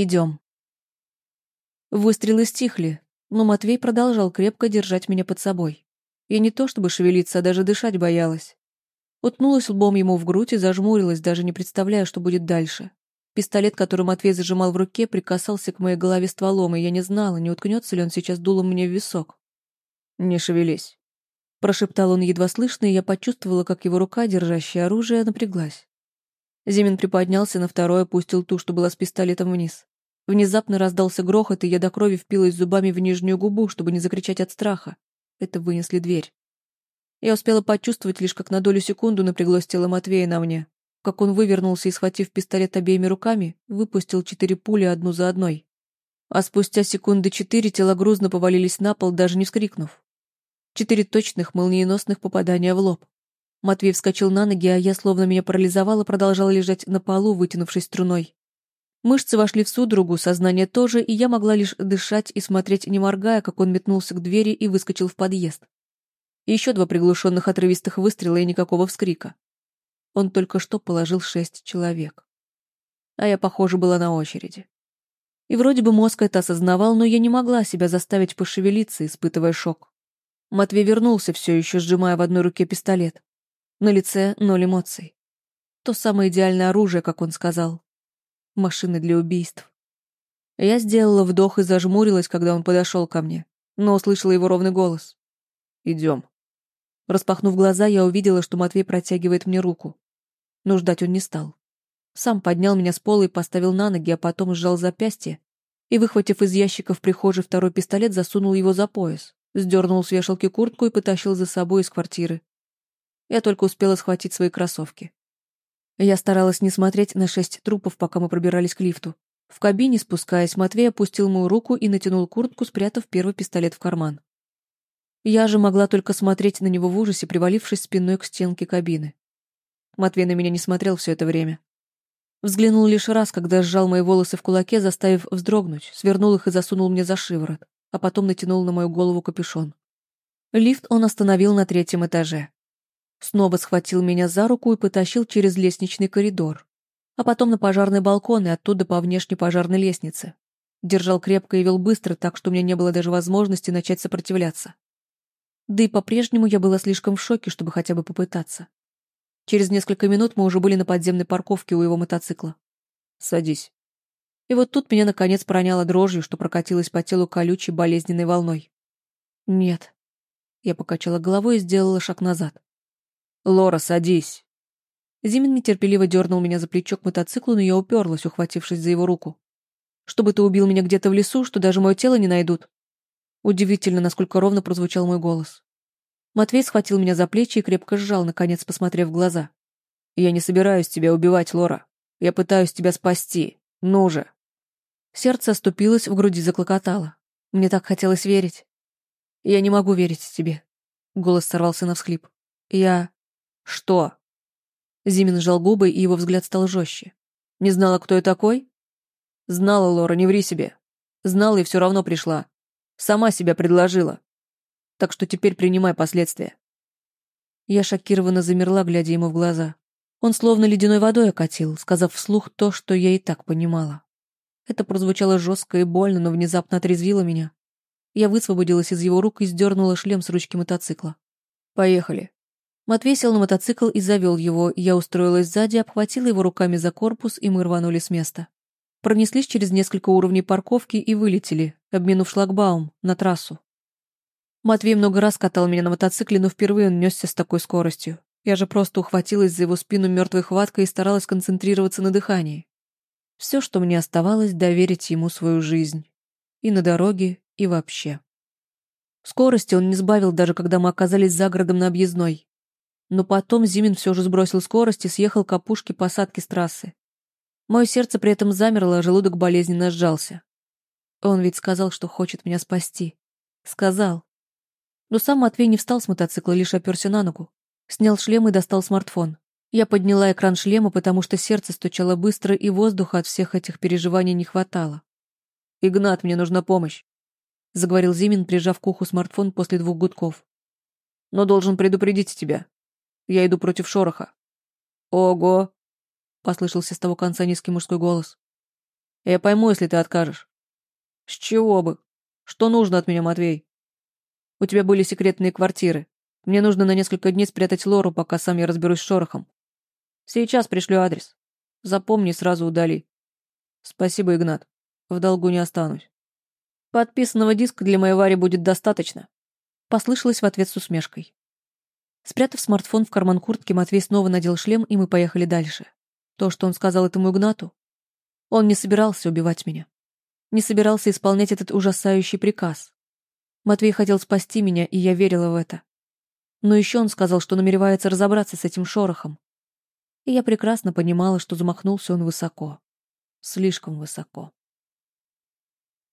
Идем. Выстрелы стихли, но Матвей продолжал крепко держать меня под собой. Я не то чтобы шевелиться, а даже дышать боялась. Уткнулась лбом ему в грудь и зажмурилась, даже не представляя, что будет дальше. Пистолет, который Матвей зажимал в руке, прикасался к моей голове стволом, и я не знала, не уткнется ли он сейчас дулом мне в висок. «Не шевелись», — прошептал он едва слышно, и я почувствовала, как его рука, держащая оружие, напряглась. Зимин приподнялся на второе, пустил ту, что была с пистолетом вниз. Внезапно раздался грохот, и я до крови впилась зубами в нижнюю губу, чтобы не закричать от страха. Это вынесли дверь. Я успела почувствовать лишь, как на долю секунду напряглось тело Матвея на мне, как он вывернулся и, схватив пистолет обеими руками, выпустил четыре пули одну за одной. А спустя секунды четыре тела грузно повалились на пол, даже не вскрикнув. Четыре точных молниеносных попадания в лоб. Матвей вскочил на ноги, а я, словно меня парализовала, продолжала лежать на полу, вытянувшись струной. Мышцы вошли в судорогу, сознание тоже, и я могла лишь дышать и смотреть, не моргая, как он метнулся к двери и выскочил в подъезд. еще два приглушенных отрывистых выстрела и никакого вскрика. Он только что положил шесть человек. А я, похоже, была на очереди. И вроде бы мозг это осознавал, но я не могла себя заставить пошевелиться, испытывая шок. Матвей вернулся, все еще сжимая в одной руке пистолет. На лице ноль эмоций. То самое идеальное оружие, как он сказал. Машины для убийств. Я сделала вдох и зажмурилась, когда он подошел ко мне, но услышала его ровный голос. «Идем». Распахнув глаза, я увидела, что Матвей протягивает мне руку. Но ждать он не стал. Сам поднял меня с пола и поставил на ноги, а потом сжал запястье и, выхватив из ящика в прихожей второй пистолет, засунул его за пояс, сдернул с вешалки куртку и потащил за собой из квартиры. Я только успела схватить свои кроссовки. Я старалась не смотреть на шесть трупов, пока мы пробирались к лифту. В кабине, спускаясь, Матвей опустил мою руку и натянул куртку, спрятав первый пистолет в карман. Я же могла только смотреть на него в ужасе, привалившись спиной к стенке кабины. Матвей на меня не смотрел все это время. Взглянул лишь раз, когда сжал мои волосы в кулаке, заставив вздрогнуть, свернул их и засунул мне за шиворот, а потом натянул на мою голову капюшон. Лифт он остановил на третьем этаже. Снова схватил меня за руку и потащил через лестничный коридор, а потом на пожарный балкон и оттуда по внешней пожарной лестнице. Держал крепко и вел быстро, так что у меня не было даже возможности начать сопротивляться. Да и по-прежнему я была слишком в шоке, чтобы хотя бы попытаться. Через несколько минут мы уже были на подземной парковке у его мотоцикла. «Садись». И вот тут меня наконец проняло дрожью, что прокатилась по телу колючей болезненной волной. «Нет». Я покачала головой и сделала шаг назад. «Лора, садись!» Зимин нетерпеливо дернул меня за плечо к мотоциклу, но я уперлась, ухватившись за его руку. «Чтобы ты убил меня где-то в лесу, что даже мое тело не найдут?» Удивительно, насколько ровно прозвучал мой голос. Матвей схватил меня за плечи и крепко сжал, наконец посмотрев в глаза. «Я не собираюсь тебя убивать, Лора. Я пытаюсь тебя спасти. Ну же!» Сердце оступилось, в груди заклокотало. Мне так хотелось верить. «Я не могу верить тебе». Голос сорвался на всхлип. «Я...» «Что?» Зимин сжал губы, и его взгляд стал жестче. «Не знала, кто я такой?» «Знала, Лора, не ври себе. Знала и все равно пришла. Сама себя предложила. Так что теперь принимай последствия». Я шокированно замерла, глядя ему в глаза. Он словно ледяной водой окатил, сказав вслух то, что я и так понимала. Это прозвучало жестко и больно, но внезапно отрезвило меня. Я высвободилась из его рук и сдернула шлем с ручки мотоцикла. «Поехали», Матвей сел на мотоцикл и завел его, я устроилась сзади, обхватила его руками за корпус, и мы рванули с места. Пронеслись через несколько уровней парковки и вылетели, обминув шлагбаум, на трассу. Матвей много раз катал меня на мотоцикле, но впервые он несся с такой скоростью. Я же просто ухватилась за его спину мертвой хваткой и старалась концентрироваться на дыхании. Все, что мне оставалось, доверить ему свою жизнь. И на дороге, и вообще. Скорости он не сбавил, даже когда мы оказались за городом на объездной. Но потом Зимин все же сбросил скорость и съехал к опушке посадки с трассы. Мое сердце при этом замерло, а желудок болезненно сжался. Он ведь сказал, что хочет меня спасти. Сказал. Но сам Матвей не встал с мотоцикла, лишь оперся на ногу. Снял шлем и достал смартфон. Я подняла экран шлема, потому что сердце стучало быстро, и воздуха от всех этих переживаний не хватало. «Игнат, мне нужна помощь», — заговорил Зимин, прижав к уху смартфон после двух гудков. «Но должен предупредить тебя. Я иду против шороха. Ого! Послышался с того конца низкий мужской голос. Я пойму, если ты откажешь. С чего бы? Что нужно от меня, Матвей? У тебя были секретные квартиры. Мне нужно на несколько дней спрятать Лору, пока сам я разберусь с шорохом. Сейчас пришлю адрес. Запомни, сразу удали. Спасибо, Игнат. В долгу не останусь. Подписанного диска для моей Вари будет достаточно. Послышалось в ответ с усмешкой. Спрятав смартфон в карман куртки, Матвей снова надел шлем, и мы поехали дальше. То, что он сказал этому Игнату, он не собирался убивать меня. Не собирался исполнять этот ужасающий приказ. Матвей хотел спасти меня, и я верила в это. Но еще он сказал, что намеревается разобраться с этим шорохом. И я прекрасно понимала, что замахнулся он высоко. Слишком высоко.